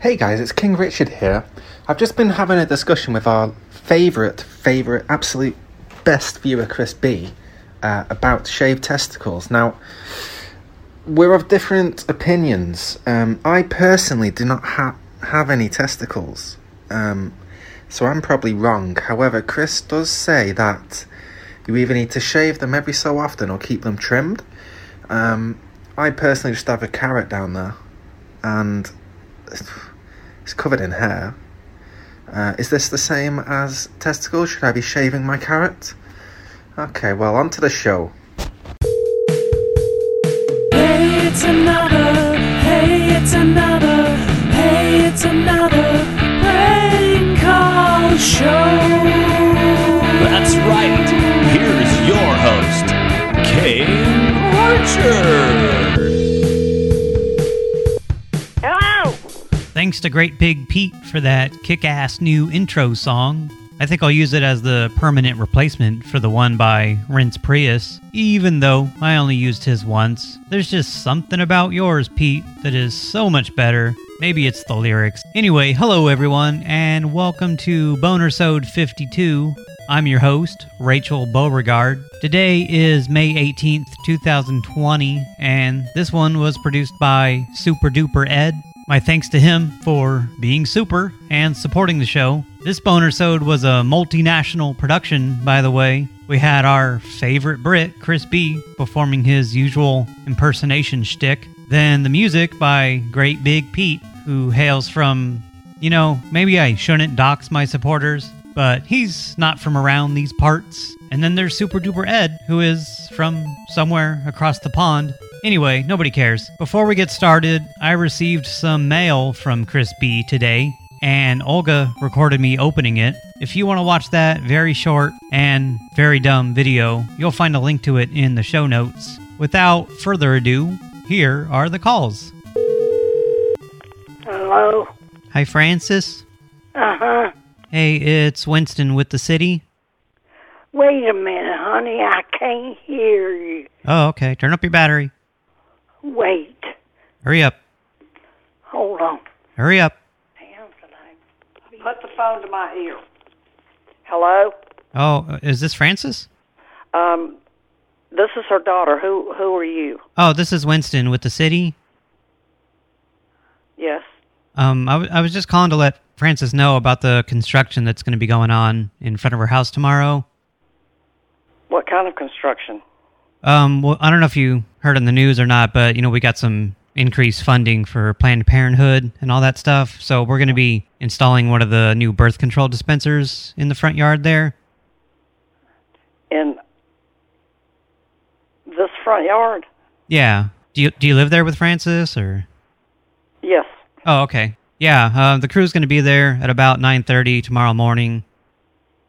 Hey guys, it's King Richard here. I've just been having a discussion with our favourite, favourite, absolute best viewer, Chris B, uh, about shaved testicles. Now, we're of different opinions. Um, I personally do not ha- have any testicles, um, so I'm probably wrong. However, Chris does say that you either need to shave them every so often or keep them trimmed. Um, I personally just have a carrot down there, and it's covered in hair. Uh, is this the same as testicles? Should I be shaving my carrot? Okay, well, on to the show. Hey, it's another. Hey, it's another. Hey, it's another prank call show. That's right. Here's your host, King Richard. Thanks to Great Big Pete for that kick ass new intro song. I think I'll use it as the permanent replacement for the one by Rince Prius, even though I only used his once. There's just something about yours, Pete, that is so much better. Maybe it's the lyrics. Anyway, hello everyone, and welcome to Bonersode 52. I'm your host, Rachel Beauregard. Today is May 18th, 2020, and this one was produced by Super Duper Ed. My thanks to him for being super and supporting the show. This Bonersode was a multinational production, by the way. We had our favorite Brit, Chris B, performing his usual impersonation shtick. Then the music by Great Big Pete, who hails from, you know, maybe I shouldn't dox my supporters, but he's not from around these parts. And then there's Super Duper Ed, who is from somewhere across the pond. Anyway, nobody cares. Before we get started, I received some mail from Chris B today, and Olga recorded me opening it. If you want to watch that very short and very dumb video, you'll find a link to it in the show notes. Without further ado, here are the calls. Hello. Hi, Francis. Uh huh. Hey, it's Winston with the city. Wait a minute, honey. I can't hear you. Oh, okay. Turn up your battery. Wait. Hurry up. Hold on. Hurry up. Put the phone to my ear. Hello. Oh, is this Francis? Um, this is her daughter. Who Who are you? Oh, this is Winston with the city. Yes. Um, I, w- I was just calling to let Francis know about the construction that's going to be going on in front of her house tomorrow. What kind of construction? Um, well, I don't know if you heard on the news or not, but, you know, we got some increased funding for Planned Parenthood and all that stuff. So we're going to be installing one of the new birth control dispensers in the front yard there. In this front yard? Yeah. Do you, do you live there with Francis or? Yes. Oh, okay. Yeah, uh, the crew's going to be there at about 9.30 tomorrow morning.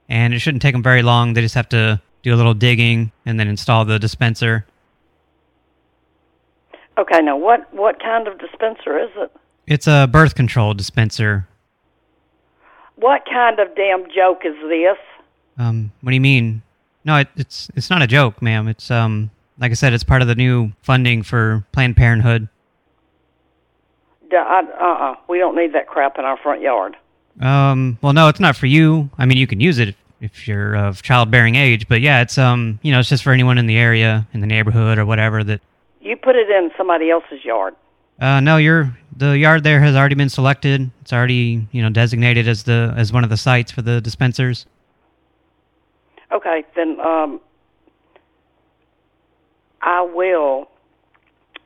And it shouldn't take them very long. They just have to do a little digging and then install the dispenser. Okay. Now, what what kind of dispenser is it? It's a birth control dispenser. What kind of damn joke is this? Um, what do you mean? No, it, it's it's not a joke, ma'am. It's um, like I said, it's part of the new funding for Planned Parenthood. Uh-uh. We don't need that crap in our front yard. Um, well, no, it's not for you. I mean, you can use it if, if you're of childbearing age, but yeah, it's um, you know, it's just for anyone in the area, in the neighborhood, or whatever that. You put it in somebody else's yard. Uh, no, you're the yard there has already been selected. It's already you know designated as the as one of the sites for the dispensers. Okay, then um, I will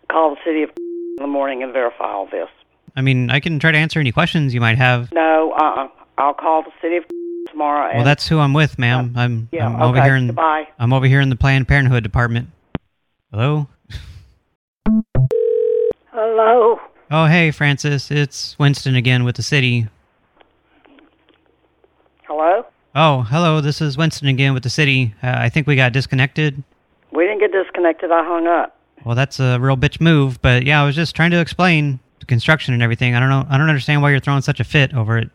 call the city of in the morning and verify all this. I mean, I can try to answer any questions you might have. No, uh-uh. I'll call the city of tomorrow. And, Well, that's who I'm with, ma'am. I'm yeah, I'm over here in goodbye. I'm over here in the Planned Parenthood department. Hello. Hello. Oh, hey, Francis. It's Winston again with the city. Hello. Oh, hello. This is Winston again with the city. Uh, I think we got disconnected. We didn't get disconnected. I hung up Well, that's a real bitch move. But yeah, I was just trying to explain the construction and everything. I don't know. I don't understand why you're throwing such a fit over it.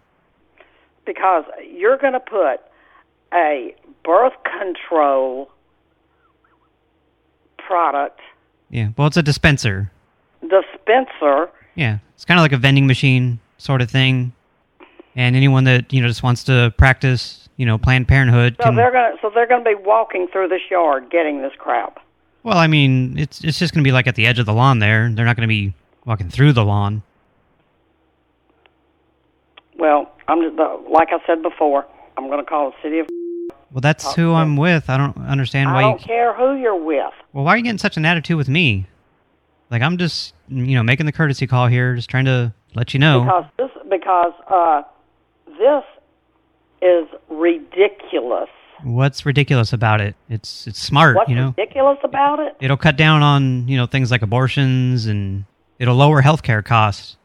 because you're going to put a birth control product Yeah. Well, it's a dispenser. Dispenser Yeah. It's kind of like a vending machine sort of thing. And anyone that, you know, just wants to practice, you know, Planned Parenthood So can... they're gonna so they're gonna be walking through this yard getting this crap. Well, I mean, it's it's just going to be like at the edge of the lawn there. They're not going to be walking through the lawn. Well, I'm just like I said before. I'm gonna call the city of. Well, that's who I'm with. I don't understand why. I don't you... care who you're with. Well, why are you getting such an attitude with me? Like, I'm just, you know, making the courtesy call here, just trying to let you know. Because this because uh, this is ridiculous. What's ridiculous about it? It's it's smart, What's you know. ridiculous about it? It'll cut down on, you know, things like abortions and it'll lower healthcare costs.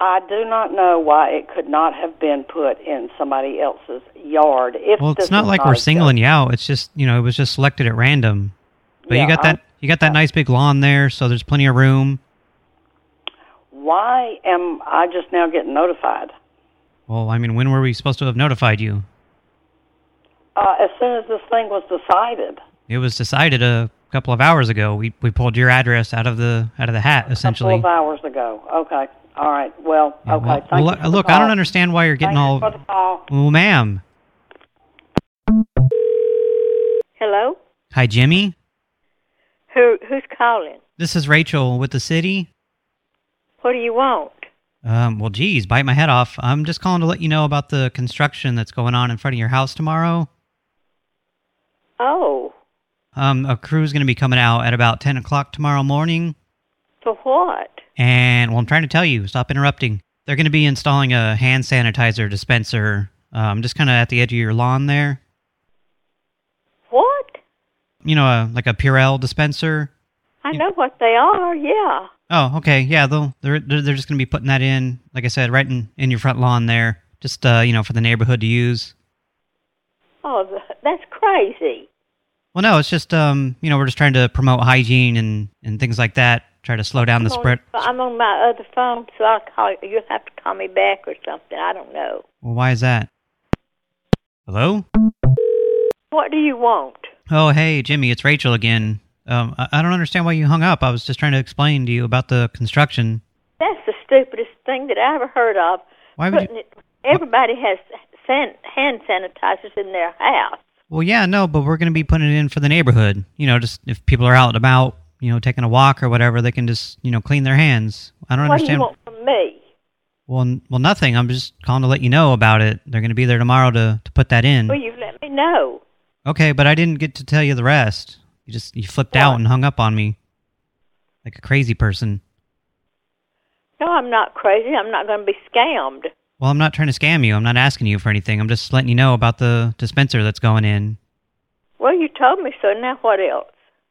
I do not know why it could not have been put in somebody else's yard. If Well, it's not like not we're singling you out. It's just, you know, it was just selected at random. But Yeah, you got that I'm- you got that nice big lawn there, so there's plenty of room. Why am I just now getting notified? Well, I mean, when were we supposed to have notified you? Uh, as soon as this thing was decided, It was decided a couple of hours ago. We we pulled your address out of the out of the hat a essentially. couple of hours ago. Okay, all right. Well, Yeah, okay. well, Thank well, you look, for the look, I don't understand why you're getting Thank all you for the call. Well, ma'am. Hello? Hi, Jimmy. Who who's calling? This is Rachel with the city. What do you want? Um, well, geez, bite my head off. I'm just calling to let you know about the construction that's going on in front of your house tomorrow. Oh, Um, a crew's going to be coming out at about 10 o'clock tomorrow morning. For what? And, well, I'm trying to tell you, stop interrupting. They're going to be installing a hand sanitizer dispenser um, just kind of at the edge of your lawn there. What? You know, a, like a Purell dispenser. I know what they are, yeah. Oh, okay. Yeah, they'll, they're, they're they're just going to be putting that in, like I said, right in, in your front lawn there. Just, uh, you know, for the neighborhood to use. Oh, that's crazy. Well, no, it's just, um, you know, we're just trying to promote hygiene and, and things like that. Try to slow down the I'm spread. On, I'm on my other phone, so I'll call you. You'll have to call me back or something. I don't know. Well, why is that? Hello? What do you want? Oh, hey, Jimmy, it's Rachel again. Um, I, I don't understand why you hung up. I was just trying to explain to you about the construction. That's the stupidest thing that I ever heard of. Why would you... It, everybody has san, hand sanitizers in their house. Well, yeah, no, but we're going to be putting it in for the neighborhood. You know, just if people are out and about, you know, taking a walk or whatever, they can just, you know, clean their hands. I don't What do understand. you want from me? Well, well, nothing. I'm just calling to let you know about it. They're going to be there tomorrow to, to put that in. Well, you've let me know. Okay, but I didn't get to tell you the rest. You just you flipped out and hung up on me like a crazy person. No, I'm not crazy. I'm not going to be scammed. Well, I'm not trying to scam you. I'm not asking you for anything. I'm just letting you know about the dispenser that's going in. Well, you told me so. Now what else?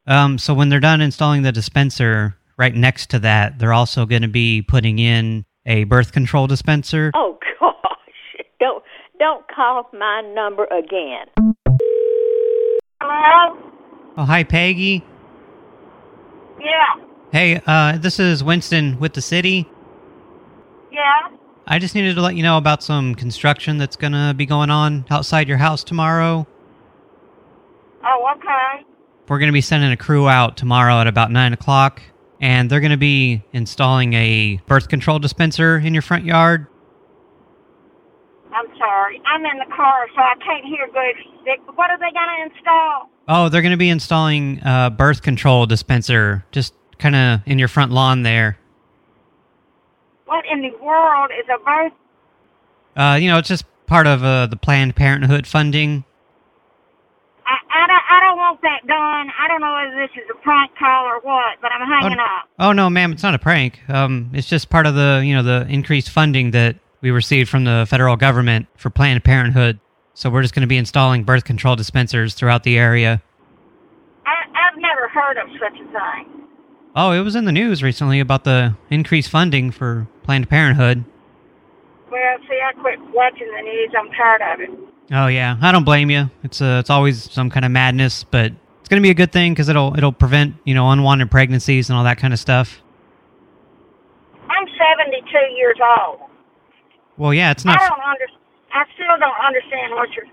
Um, so when they're done installing the dispenser, right next to that, they're also going to be putting in a birth control dispenser. Oh gosh! Don't don't call my number again. Hello? Oh, hi, Peggy. Yeah. Hey, uh, this is Winston with the city. Yeah. I just needed to let you know about some construction that's going to be going on outside your house tomorrow. Oh, okay. We're going to be sending a crew out tomorrow at about 9 o'clock, and they're going to be installing a birth control dispenser in your front yard. I'm sorry. I'm in the car, so I can't hear good. What are they going to install? Oh, they're going to be installing a birth control dispenser just kind of in your front lawn there. What in the world is a birth? Uh, you know, it's just part of uh, the Planned Parenthood funding. I, don't, want that done. I don't know whether this is a prank call or what, but I'm hanging up. Oh no, ma'am, it's not a prank. Um, it's just part of the you know the increased funding that we received from the federal government for Planned Parenthood. So we're just going to be installing birth control dispensers throughout the area. I, I've never heard of such a thing. Oh, it was in the news recently about the increased funding for Planned Parenthood. Well, see, I quit watching the news. I'm tired of it. Oh yeah, I don't blame you. It's uh, it's always some kind of madness, but it's going to be a good thing because it'll it'll prevent you know unwanted pregnancies and all that kind of stuff. I'm 72 years old. Well, yeah, it's I not. don't under, I still don't understand what you're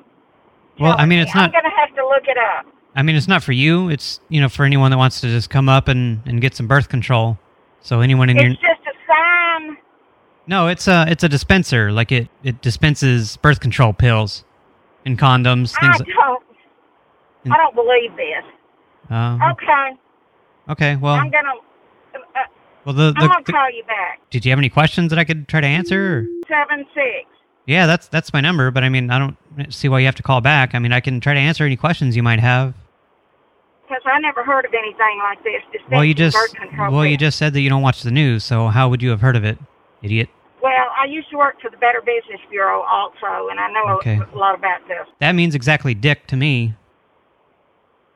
Well, I mean, me. it's I'm not. going to have to look it up. I mean, it's not for you. It's you know for anyone that wants to just come up and and get some birth control. So anyone in your It's just a sign. no, it's a it's a dispenser. Like it it dispenses birth control pills and condoms. I Things. like- don't. I don't believe this. Uh, Okay, okay. Well, I'm gonna. Uh, well, the, I'm the, gonna the call you back. did you have any questions that I could try to answer? Seven six. Yeah, that's that's my number. But I mean, I don't see why you have to call back. I mean, I can try to answer any questions you might have. Because I never heard of anything like this. Well, you just well, you just said that you don't watch the news. So how would you have heard of it, idiot? Well, I used to work for the Better Business Bureau also, and I know a- Okay. a lot about this. That means exactly dick to me.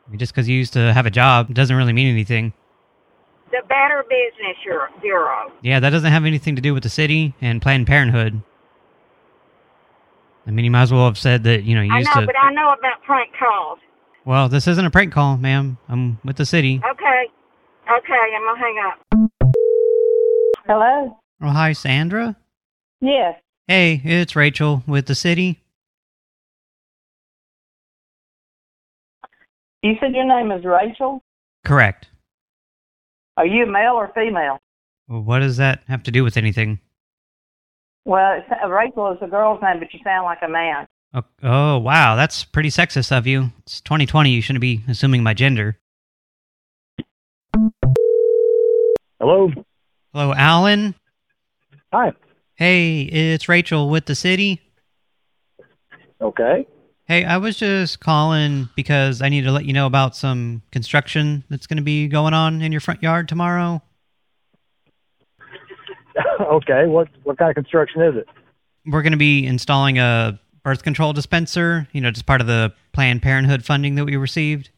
I mean, just because you used to have a job doesn't really mean anything. The Better Business Bureau- Bureau. Yeah, that doesn't have anything to do with the city and Planned Parenthood. I mean, you might as well have said that, you know, you I used know, to... but I know about prank calls. Well, this isn't a prank call, ma'am. I'm with the city. Okay. Okay, I'm gonna hang up. Hello? Oh, hi, Sandra. Yes. Hey, it's Rachel with the city. You said your name is Rachel? Correct. Are you male or female? Well, what does that have to do with anything? Well, it's, Rachel is a girl's name, but you sound like a man. Oh, oh, wow, that's pretty sexist of you. It's 2020, you shouldn't be assuming my gender. Hello. Hello, Alan. Hi. Hey, it's Rachel with the city. Okay. Hey, I was just calling because I need to let you know about some construction that's going to be going on in your front yard tomorrow. okay. What what kind of construction is it? We're going to be installing a birth control dispenser, you know, just part of the Planned Parenthood funding that we received.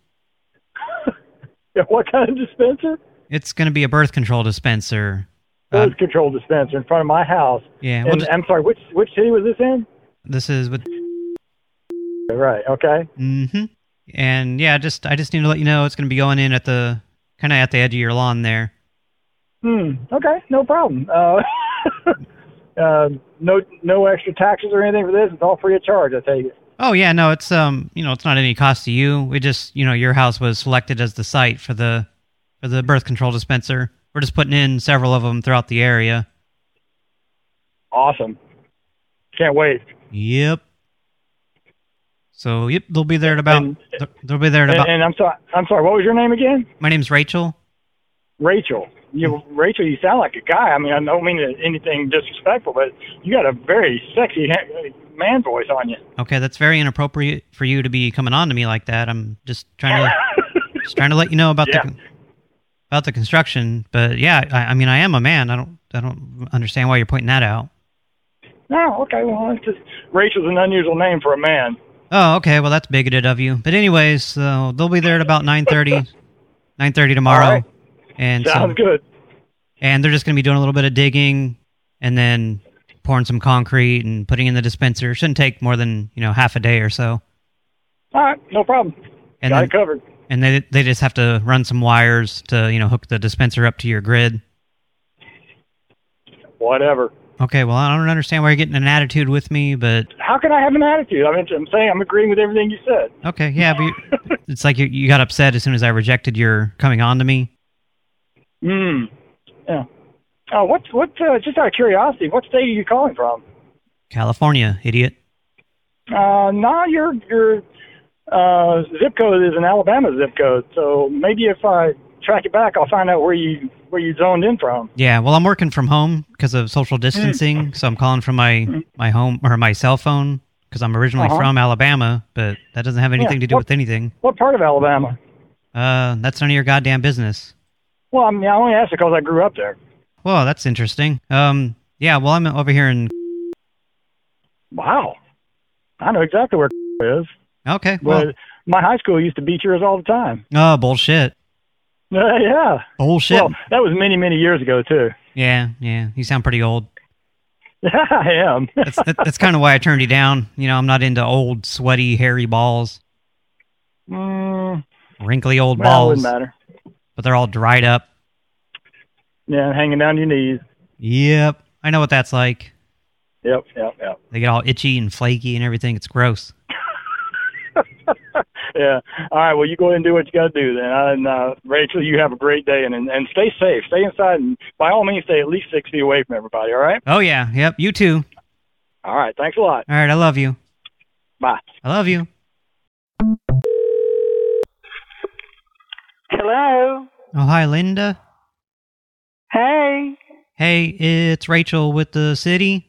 what kind of dispenser? It's going to be a birth control dispenser. Birth Uh, control dispenser in front of my house. yeah, we'll I'm sorry. Which which city was this in? this is with Right. Okay. Mm-hmm. And yeah, just I just need to let you know it's going to be going in at the kind of at the edge of your lawn there. Hmm. Okay. No problem. Uh, uh, no no extra taxes or anything for this. It's all free of charge. I take it. Oh yeah, no, it's um, you know, it's not any cost to you. We just, you know, your house was selected as the site for the for the birth control dispenser. We're just putting in several of them throughout the area. Awesome. Can't wait. Yep. So yep, they'll be there at about. And- they'll be there at And, about. and I'm sorry. I'm sorry. What was your name again? My name's Rachel. Rachel. You, Rachel, you sound like a guy. I mean, I don't mean anything disrespectful, but you got a very sexy man voice on you. Okay, that's very inappropriate for you to be coming on to me like that. I'm just trying to just trying to let you know about Yeah. the about the construction. But yeah, I, I mean, I am a man. I don't I don't understand why you're pointing that out. No, okay. Well, it's just Rachel's an unusual name for a man. Oh, okay. Well, that's bigoted of you. But anyways, so they'll be there at about 9.30, 9.30 tomorrow. Right. And so, Sounds good. and they're just going to be doing a little bit of digging and then pouring some concrete and putting in the dispenser. Shouldn't take more than, you know, half a day or so. All right, no problem. And got then, it covered. And they they just have to run some wires to, you know, hook the dispenser up to your grid. Whatever. Okay, well, I don't understand why you're getting an attitude with me, but How can I have an attitude? I mean, I'm saying I'm agreeing with everything you said. okay, yeah, but you, it's like you, you got upset as soon as I rejected your coming on to me. Hmm. Yeah. Oh, what? What? Uh, just out of curiosity, what state are you calling from? California, idiot. Uh, no, your your uh, zip code is an Alabama zip code. So maybe if I track it back, I'll find out where you where you zoned in from. Yeah, well, I'm working from home because of social distancing, so I'm calling from my my home or my cell phone because I'm originally Uh-huh. from Alabama, but that doesn't have anything to do what- with anything. What part of Alabama? Uh, that's none of your goddamn business. Well, I mean, I only asked because I grew up there. Well, that's interesting. Um, yeah, well, I'm over here in. Wow. I know exactly where is. Okay, well, But my high school used to beat yours all the time. oh bullshit, Uh, yeah. bullshit. Well, that was many, many years ago, too. yeah, yeah, you sound pretty old. Yeah, I am. That's that, that's kind of why I turned you down. You know, I'm not into old, sweaty, hairy balls, mm, wrinkly old well, balls, wouldn't matter. but they're all dried up. Yeah, hanging down your knees. Yep, I know what that's like. Yep, yep, yep. They get all itchy and flaky and everything. It's gross. yeah. All right. Well, you go ahead and do what you got to do then. And uh, Rachel, you have a great day and, and and stay safe. Stay inside and by all means stay at least six feet away from everybody. All right. Oh, yeah. Yep. You too. All right. Thanks a lot. All right. I love you. Bye. I love you. Hello. Oh, hi, Linda. Hey. Hey, it's Rachel with the city.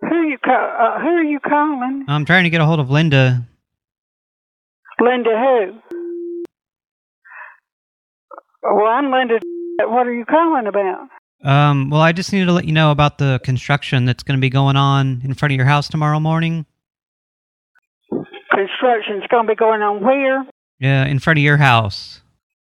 Who you call? Uh, who are you calling? I'm trying to get a hold of Linda. Linda who? Well, I'm Linda. What are you calling about? Um, well, I just needed to let you know about the construction that's going to be going on in front of your house tomorrow morning. Construction's going to be going on where? Yeah, in front of your house.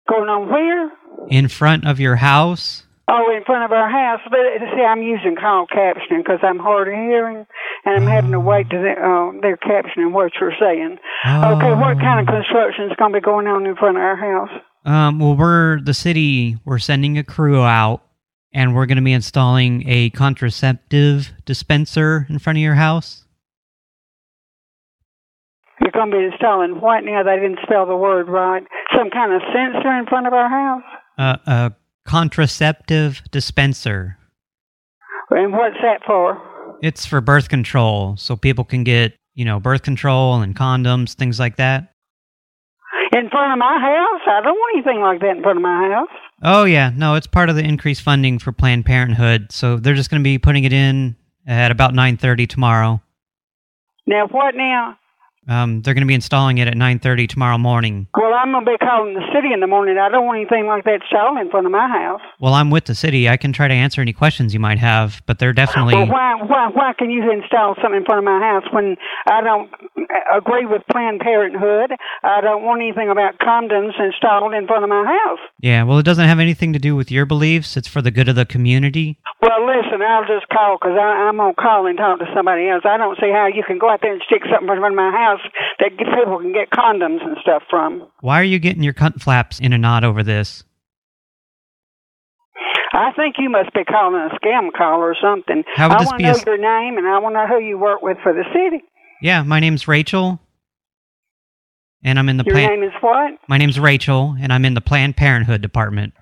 Going on where? In front of your house? Oh, in front of our house. But see, I'm using call captioning because I'm hard of hearing, and I'm having to wait to the, uh, they're captioning what you're saying. Okay, what kind of construction is going to be going on in front of our house? Um, well, we're the city. We're sending a crew out, and we're going to be installing a contraceptive dispenser in front of your house. You're going to be installing what now? They didn't spell the word right. Some kind of sensor in front of our house? Uh, a contraceptive dispenser. And what's that for? It's for birth control, so people can get, you know, birth control and condoms, things like that. In front of my house? I don't want anything like that in front of my house. Oh, yeah. No, it's part of the increased funding for Planned Parenthood, so they're just going to be putting it in at about 9.30 tomorrow. Now, what now? Um, they're going to be installing it at 9.30 tomorrow morning. Well, I'm going to be calling the city in the morning. I don't want anything like that installed in front of my house. Well, I'm with the city. I can try to answer any questions you might have, but they're definitely... Well, why, why, why can you install something in front of my house when I don't agree with Planned Parenthood? I don't want anything about condoms installed in front of my house. Yeah, well, it doesn't have anything to do with your beliefs. It's for the good of the community. Well, listen, I'll just call because I'm going to call and talk to somebody else. I don't see how you can go out there and stick something in front of my house that people can get condoms and stuff from. Why are you getting your cunt flaps in a knot over this? I think you must be calling a scam call or something. How would I want to know your name and I want to know who you work with for the city. Yeah, my name's Rachel, and I'm in the Your plan. name is what? My name's Rachel, and I'm in the Planned Parenthood department.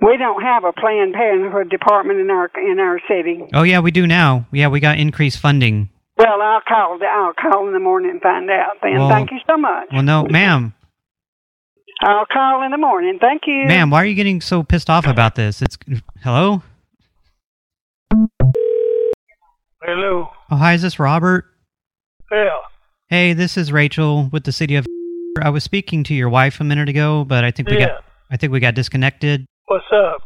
We don't have a Planned Parenthood department in our in our city. Oh yeah, we do now. Yeah, we got increased funding. Well, I'll call. I'll call in the morning and find out. Then, Well- thank you so much. Well, no, ma'am, I'll call in the morning. Thank you. ma'am, why are you getting so pissed off about this? It's hello. Hello. Oh, hi, is this Robert? Yeah. Hey, this is Rachel with the city of. I was speaking to your wife a minute ago, but I think we Yeah. got I think we got disconnected. What's up?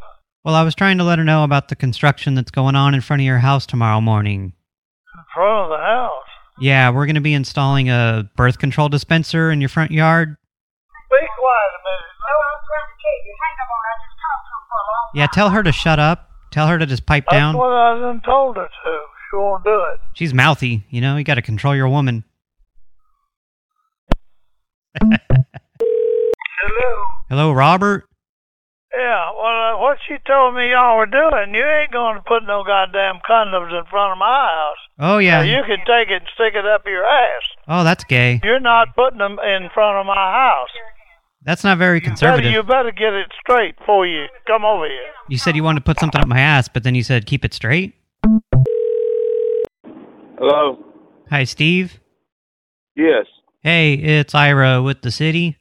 Well, I was trying to let her know about the construction that's going on in front of your house tomorrow morning. In front of the house. Yeah, we're going to be installing a birth control dispenser in your front yard. Be quiet a minute. Yeah, tell her to shut up. Tell her to just pipe That's down. what I done told her to. She won't do it. She's mouthy, you know, you got to control your woman. Hello. Hello, Robert? Yeah, well, uh, what she told me y'all were doing, you ain't going to put no goddamn condoms in front of my house. Oh, yeah. Now, you can take it and stick it up your ass. Oh, that's gay. You're not putting them in front of my house. That's not very Better, conservative. you better get it straight before you come over here. You said you wanted to put something up my ass, but then you said keep it straight? Hello. Hi, Steve. Yes. Hey, it's Ira with the city.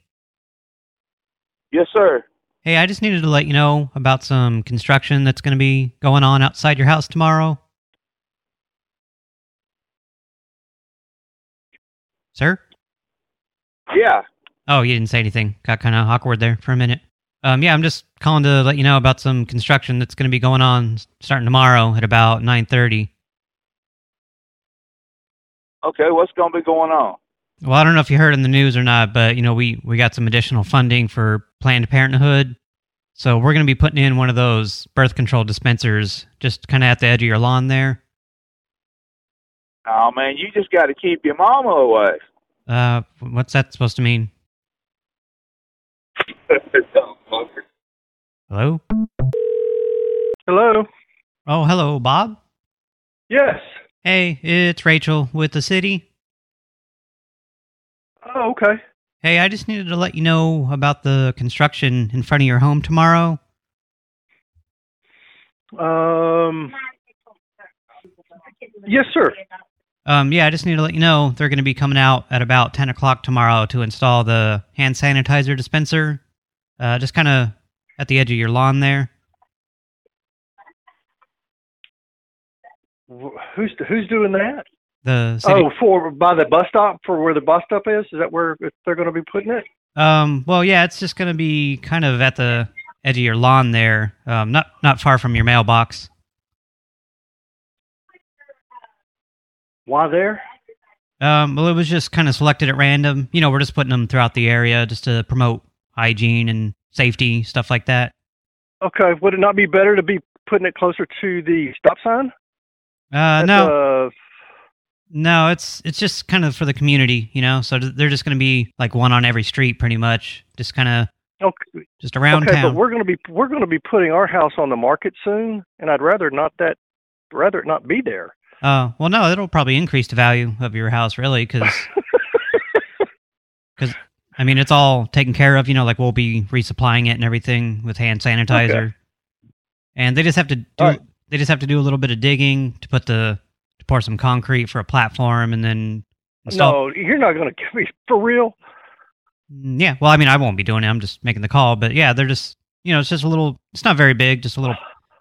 Yes, sir. Hey, I just needed to let you know about some construction that's going to be going on outside your house tomorrow. Sir? Yeah. Oh, you didn't say anything. Got kind of awkward there for a minute. Um, yeah, I'm just calling to let you know about some construction that's going to be going on starting tomorrow at about 9.30. Okay, what's going to be going on? Well, I don't know if you heard in the news or not, but, you know, we, we got some additional funding for Planned Parenthood. So we're going to be putting in one of those birth control dispensers just kind of at the edge of your lawn there. Oh, man, you just got to keep your mama away. Uh, what's that supposed to mean? Hello? Hello? Oh, hello, Bob? Yes. Hey, it's Rachel with the city. Oh, okay. Hey, I just needed to let you know about the construction in front of your home tomorrow. Um. Yes, sir. Um, yeah, I just need to let you know they're going to be coming out at about 10 o'clock tomorrow to install the hand sanitizer dispenser. Uh, just kind of at the edge of your lawn there. Who's who's doing that? The city, Oh, for by the bus stop for where the bus stop is. Is that where they're going to be putting it? Um, well, yeah, it's just going to be kind of at the edge of your lawn there, um, not not far from your mailbox. Why there? Um, well, it was just kind of selected at random. You know, we're just putting them throughout the area just to promote hygiene and safety, stuff like that. Okay. Would it not be better to be putting it closer to the stop sign? Uh, That's, no, no, it's it's just kind of for the community, you know. So they're just going to be like one on every street, pretty much, just kind of okay. just around okay, town. but we're going to be we're going to be putting our house on the market soon, and I'd rather not that rather it not be there. Uh, well, no, it'll probably increase the value of your house, really, because because I mean, it's all taken care of. You know, like we'll be resupplying it and everything with hand sanitizer, Okay. and they just have to do right. they just have to do a little bit of digging to put the to pour some concrete for a platform, and then install. No, you're not going to give me for real. Mm, Yeah, well, I mean, I won't be doing it. I'm just making the call, but yeah, they're just you know, it's just a little. It's not very big, just a little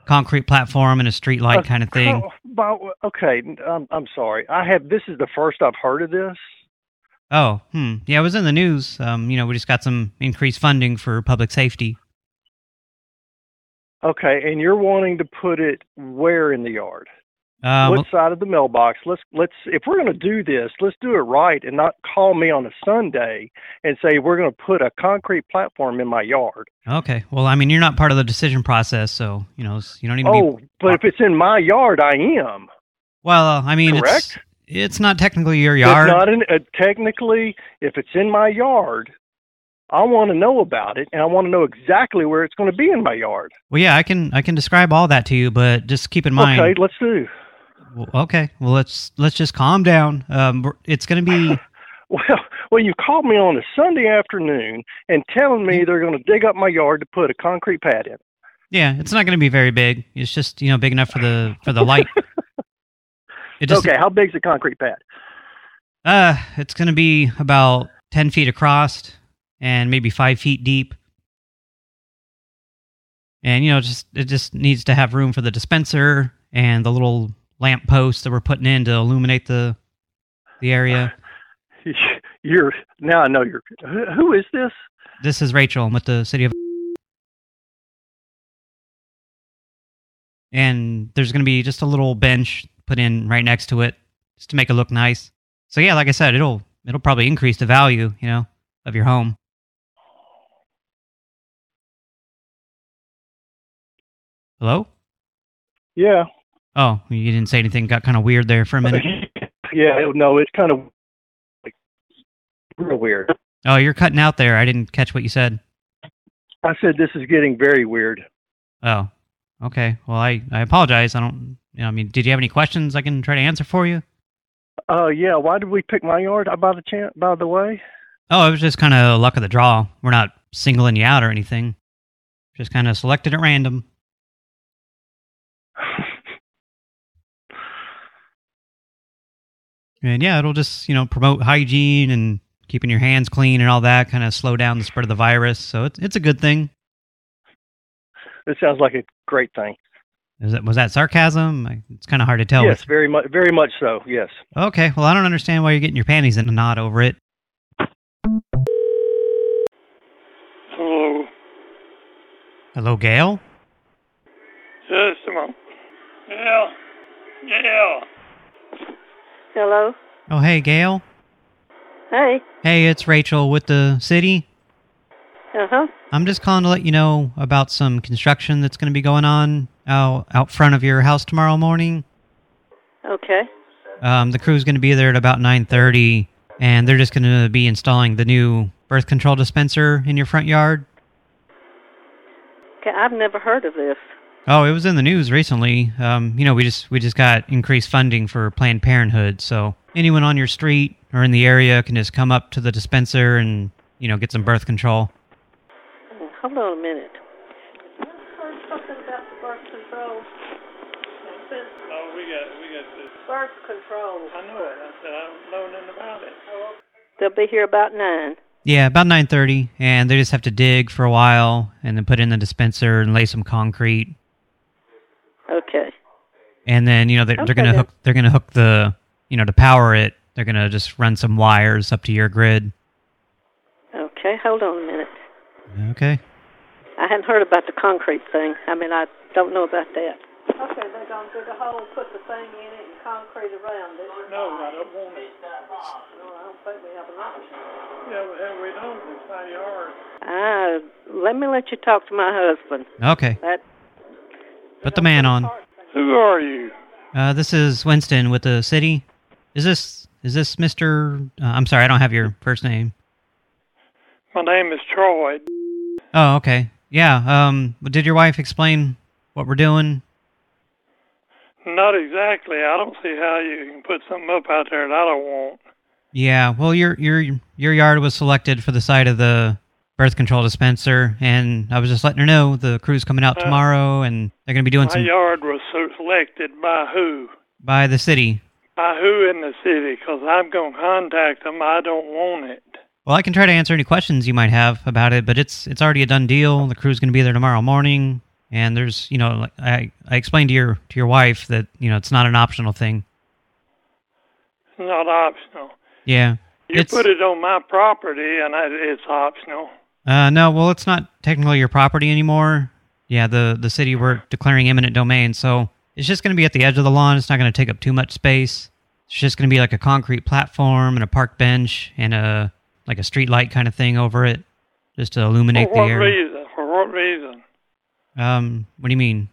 concrete platform and a street light Uh, kind of thing. oh, okay, I'm I'm sorry. I have this is the first I've heard of this. Oh, hmm. Yeah, it was in the news. Um, you know, we just got some increased funding for public safety. Okay, and you're wanting to put it where in the yard? Uh, what side of the mailbox? Let's let's if we're going to do this, let's do it right and not call me on a Sunday and say we're going to put a concrete platform in my yard. Okay. Well, I mean, you're not part of the decision process, so you know you don't even. Oh, but if it's in my yard, I am. well, uh, I mean, correct? it's it's not technically your yard. It's not in, uh, technically, if it's in my yard, I want to know about it, and I want to know exactly where it's going to be in my yard. well, yeah, I can I can describe all that to you, but just keep in mind. Okay, let's do. Well, okay. Well, let's let's just calm down. Um, it's going to be. Well, well, you called me on a Sunday afternoon and telling me they're going to dig up my yard to put a concrete pad in. Yeah, it's not going to be very big. It's just you know big enough for the for the light. It just, okay, how big's the concrete pad? Uh, it's going to be about 10 feet across and maybe 5 feet deep. And, you know, just it just needs to have room for the dispenser and the little lamp posts that we're putting in to illuminate the the area. You're now I know you're. who- is this? This is Rachel. I'm with the city of... And there's going to be just a little bench put in right next to it just to make it look nice. So yeah, like I said, it'll it'll probably increase the value, you know, of your home. Hello? Yeah, Oh, you didn't say anything. Got kind of weird there for a minute. yeah. No, it's kind of like, real weird. Oh, you're cutting out there. I didn't catch what you said. I said this is getting very weird. Oh, okay. Well, I I apologize. I don't. You know, I mean, did you have any questions I can try to answer for you? Uh, yeah. Why did we pick my yard? Uh, By the chance, by the way. Oh, it was just kind of luck of the draw. We're not singling you out or anything. Just kind of selected at random. And yeah, it'll just, you know, promote hygiene and keeping your hands clean and all that, kind of slow down the spread of the virus. So it's it's a good thing. This sounds like a great thing. Is that was that sarcasm? It's kind of hard to tell. yes, very much, very much so. Yes. Okay, well, I don't understand why you're getting your panties in a knot over it. Hello. Hello, Gail? Just a moment. Yeah. Hello? Oh, hey, Gail? Hey. Hey, it's Rachel with the city. Uh-huh. I'm just calling to let you know about some construction that's going to be going on out, out front of your house tomorrow morning. Okay. Um, the crew's going to be there at about 9.30, and they're just going to be installing the new birth control dispenser in your front yard. Okay, I've never heard of this. Oh, it was in the news recently. Um, you know, we just we just got increased funding for Planned Parenthood, so anyone on your street or in the area can just come up to the dispenser and, you know, get some birth control. Hold on a minute. Something about birth control. Oh, we got we got this. Birth control. I know it. I said I don't know nothing about it. They'll be here about nine. Yeah, about 9.30, and they just have to dig for a while and then put in the dispenser and lay some concrete. Okay. And then, you know, they're, they're going to then. hook they're going to hook the, you know, to power it, they're going to just run some wires up to your grid. Okay, hold on a minute. Okay. I hadn't heard about the concrete thing. I mean, I don't know about that. Okay, they're going to dig a hole, put the thing in it, and concrete around it. No, I don't want it. No, I don't think we have an option. Yeah, well, hell, we don't. It's my yard. Ah, let me let you talk to my husband. Okay. That Put the man on. Who are you? Uh, this is Winston with the city. Is this is this Mr. Uh, I'm sorry, I don't have your first name. My name is Troy. Oh, okay. Yeah. Um. Did your wife explain what we're doing? Not exactly. I don't see how you can put something up out there that I don't want. Yeah. Well, your your your yard was selected for the site of the birth control dispenser, and I was just letting her know the crew's coming out Uh, tomorrow, and they're going to be doing My some yard was selected by who? by the city. By who in the city? Because I'm going to contact them. I don't want it. Well, I can try to answer any questions you might have about it, but it's it's already a done deal. The crew's going to be there tomorrow morning, and there's you know I I explained to your to your wife that you know it's not an optional thing. It's not optional. Yeah. You It's put it on my property, and I, it's optional. Uh no, well it's not technically your property anymore. Yeah, the the city we're declaring eminent domain, so it's just going to be at the edge of the lawn. It's not going to take up too much space. It's just going to be like a concrete platform and a park bench and a like a street light kind of thing over it, just to illuminate the area. reason? For what reason? Um, what do you mean?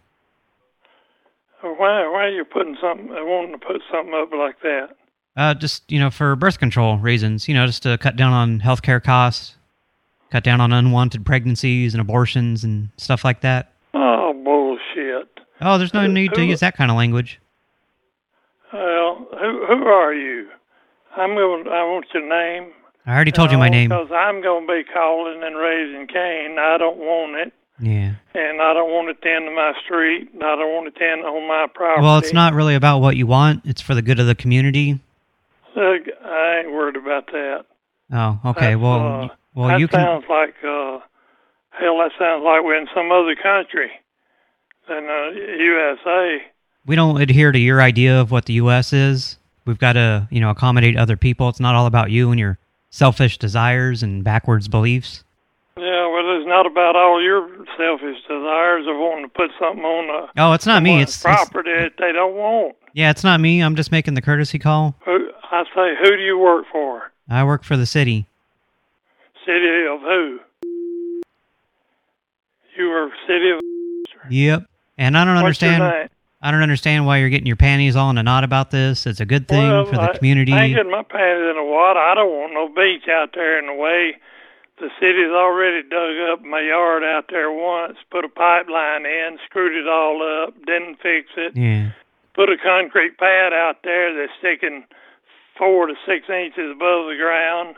Why, why are you putting something, wanting to put something up like that? Uh, just, you know, for birth control reasons, you know, just to cut down on healthcare costs, cut down on unwanted pregnancies and abortions and stuff like that. Oh, bullshit. Oh, there's no Who- need to who- use that kind of language. Well, who who are you? I'm going. I want your name. I already told you my name. Because I'm going to be calling and raising Cain. I don't want it, Yeah. and I don't want it to end my street. And I don't want it to end on my property. Well, it's not really about what you want. It's for the good of the community. Look, I ain't worried about that. Oh, okay. That's, well, uh, well, that you can. sounds like uh, hell. That sounds like we're in some other country than the USA. We don't adhere to your idea of what the U.S. is. We've got to, you know, accommodate other people. It's not all about you and your selfish desires and backwards beliefs. Yeah, well, it's not about all your selfish desires of wanting to put something on a Oh, it's not me. It's, it's property that they don't want. yeah, it's not me. I'm just making the courtesy call. Who, I say, who do you work for? I work for the city. City of who? You work city of. Yep. And I don't What's understand. I don't understand why you're getting your panties all in a knot about this. It's a good thing well, for the I, community. I ain't getting my panties in the water. I don't want no beach out there in the way. The city's already dug up my yard out there once, put a pipeline in, screwed it all up, didn't fix it. Yeah. Put a concrete pad out there that's sticking four to six inches above the ground.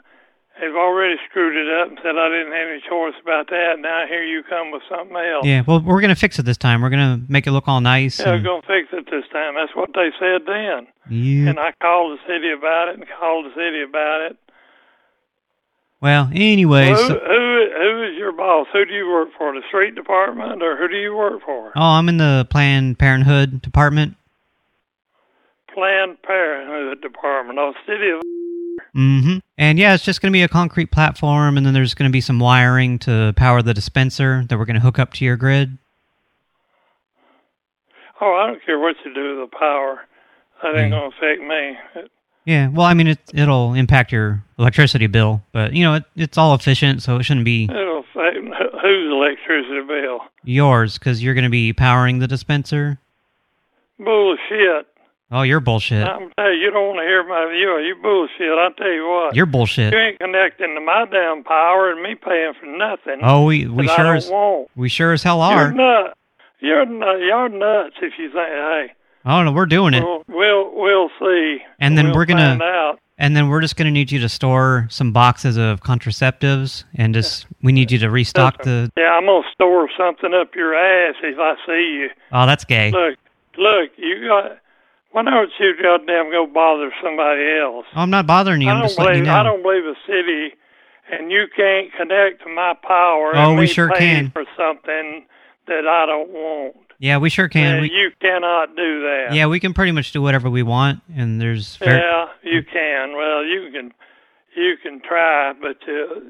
They've already screwed it up and said I didn't have any choice about that. Now here you come with something else. Yeah, well, we're going to fix it this time. We're going to make it look all nice. Yeah, we're going to fix it this time. That's what they said then. Yeah. And I called the city about it and called the city about it. Well, anyway, Well, who, so, who, who is your boss? Who do you work for? The street department or who do you work for? oh, I'm in the Planned Parenthood department. Planned Parenthood Department. Oh, city of. Mm-hmm. And yeah, it's just going to be a concrete platform, and then there's going to be some wiring to power the dispenser that we're going to hook up to your grid. Oh, I don't care what you do with the power. That ain't going to affect me. Yeah, well, I mean, it, it'll impact your electricity bill, but, you know, it, it's all efficient, so it shouldn't be It'll affect wh- whose electricity bill. yours, because you're going to be powering the dispenser. Bullshit. Oh, you're bullshit. I'm telling you, you don't want to hear my view. You bullshit. I tell you what. You're bullshit. You ain't connecting to my damn power and me paying for nothing. Oh, we, we sure as, want. we sure as hell are. You're are. nut. You're nut. You're nuts if you think, hey, Oh, no, we're doing it. we'll, we'll we'll see. And then We'll we're gonna- out. And then we're just going to need you to store some boxes of contraceptives, and just we need you to restock the. Yeah, I'm gonna store something up your ass if I see you. Oh, that's gay. Look, look, you got. Why don't you goddamn go bother somebody else? I'm not bothering you. I I'm don't just letting believe you know. I don't believe a city, and you can't connect to my power. Oh, and we sure can. for something that I don't want. Yeah, we sure can. We, you cannot do that. yeah, we can pretty much do whatever we want, and there's Yeah, you can. Well, you can, you can try, but uh,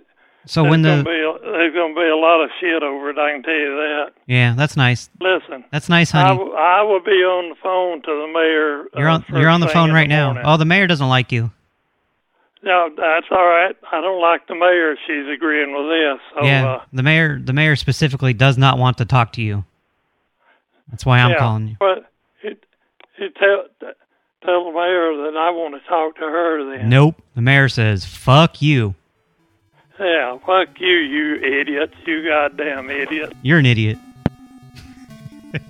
so there's when gonna the be a, there's gonna be a lot of shit over it. I can tell you that. yeah, that's nice. Listen, That's nice, honey. I, I will be on the phone to the mayor. You're uh, on you're on the phone right the now. morning. Oh, the mayor doesn't like you. No, that's all right. I don't like the mayor. if She's agreeing with this. So, yeah, uh, the mayor the mayor specifically does not want to talk to you. That's why I'm yeah, calling you. But you, you tell tell the mayor that I want to talk to her. Then. Nope. The mayor says, "Fuck you. Yeah, fuck you, you idiot. You goddamn idiot. You're an idiot."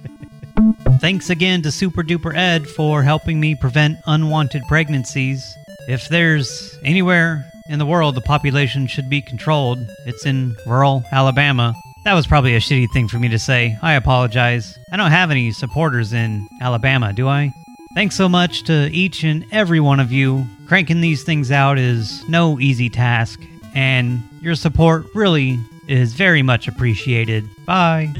Thanks again to Super Duper Ed for helping me prevent unwanted pregnancies. If there's anywhere in the world the population should be controlled, it's in rural Alabama. That was probably a shitty thing for me to say. I apologize. I don't have any supporters in Alabama, do I? Thanks so much to each and every one of you. Cranking these things out is no easy task, and your support really is very much appreciated. Bye.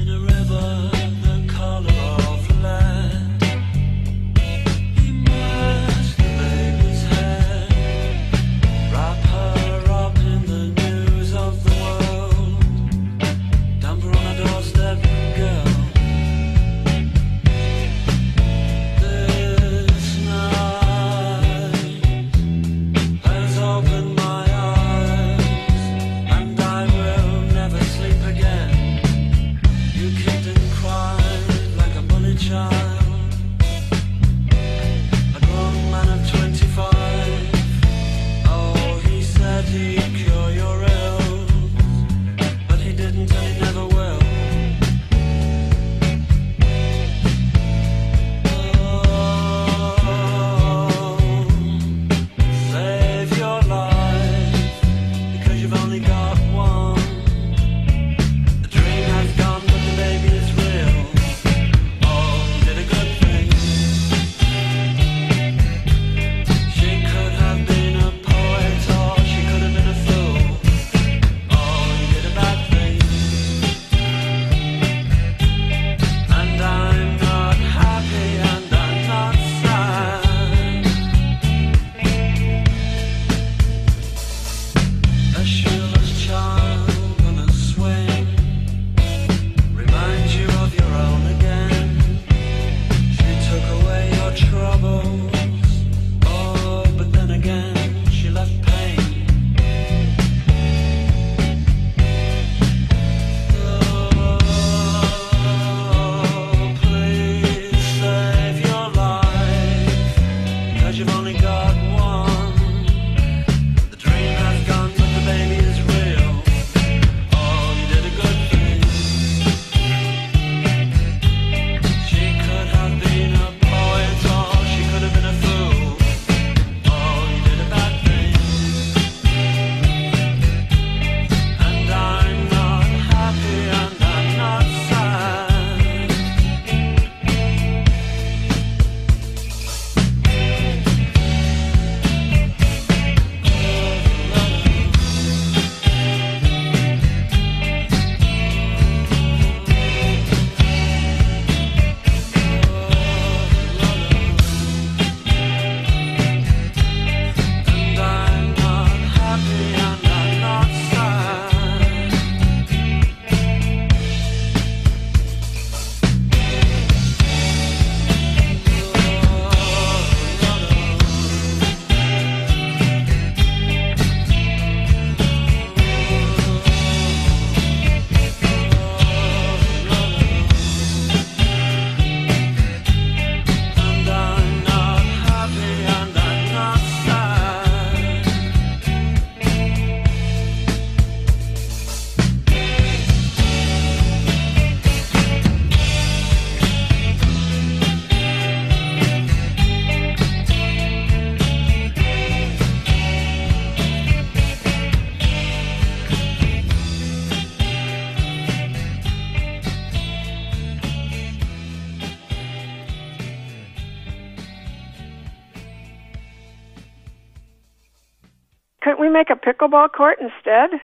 Make a pickleball court instead?